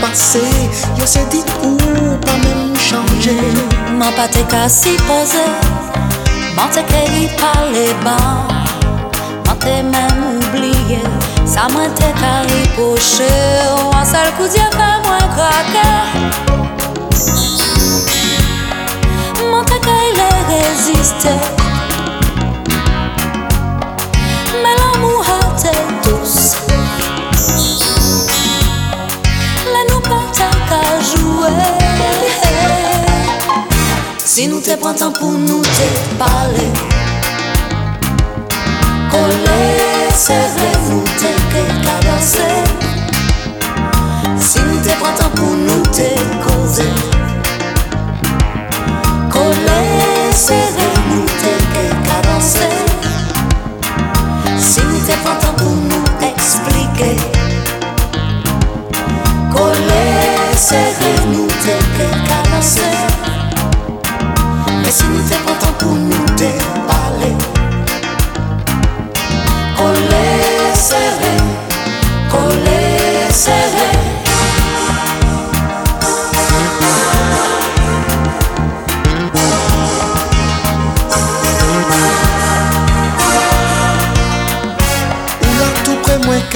Passé. Yo s'est dit ou pas même changer. Mwen pa te ka si pose Mwen te ke yi pale ban Mwen te men oubliye Sa mwen te ka ripoche Ou an sel kou diye fe mwen krake Mwen te reziste Si nou te pran tan pou nou te pale Kole serre nou te ke ka danse Si nou te pran tan pou nou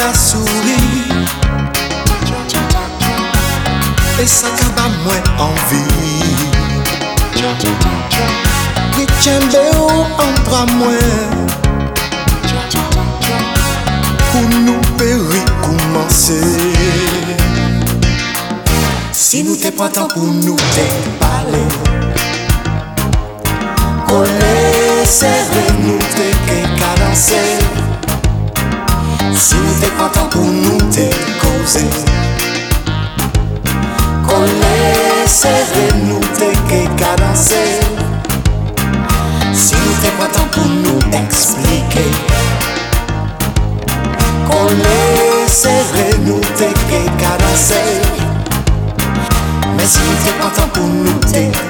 qu'à sourire. Et ça qu'à moins envie. Oui, tchembe ou en bras moins. Pour nous périr commencer. Si nous t'es pas temps pour nous te parler. Coller, serrer, nous te cadencer. Si nous t'es content pour nous te causer Coller, serrer, nous te que cadencer Si nous content pour nous expliquer. Coller, serrer, nous te que cadencer Mais si nous t'es content pour nous te parler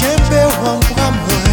千百万花落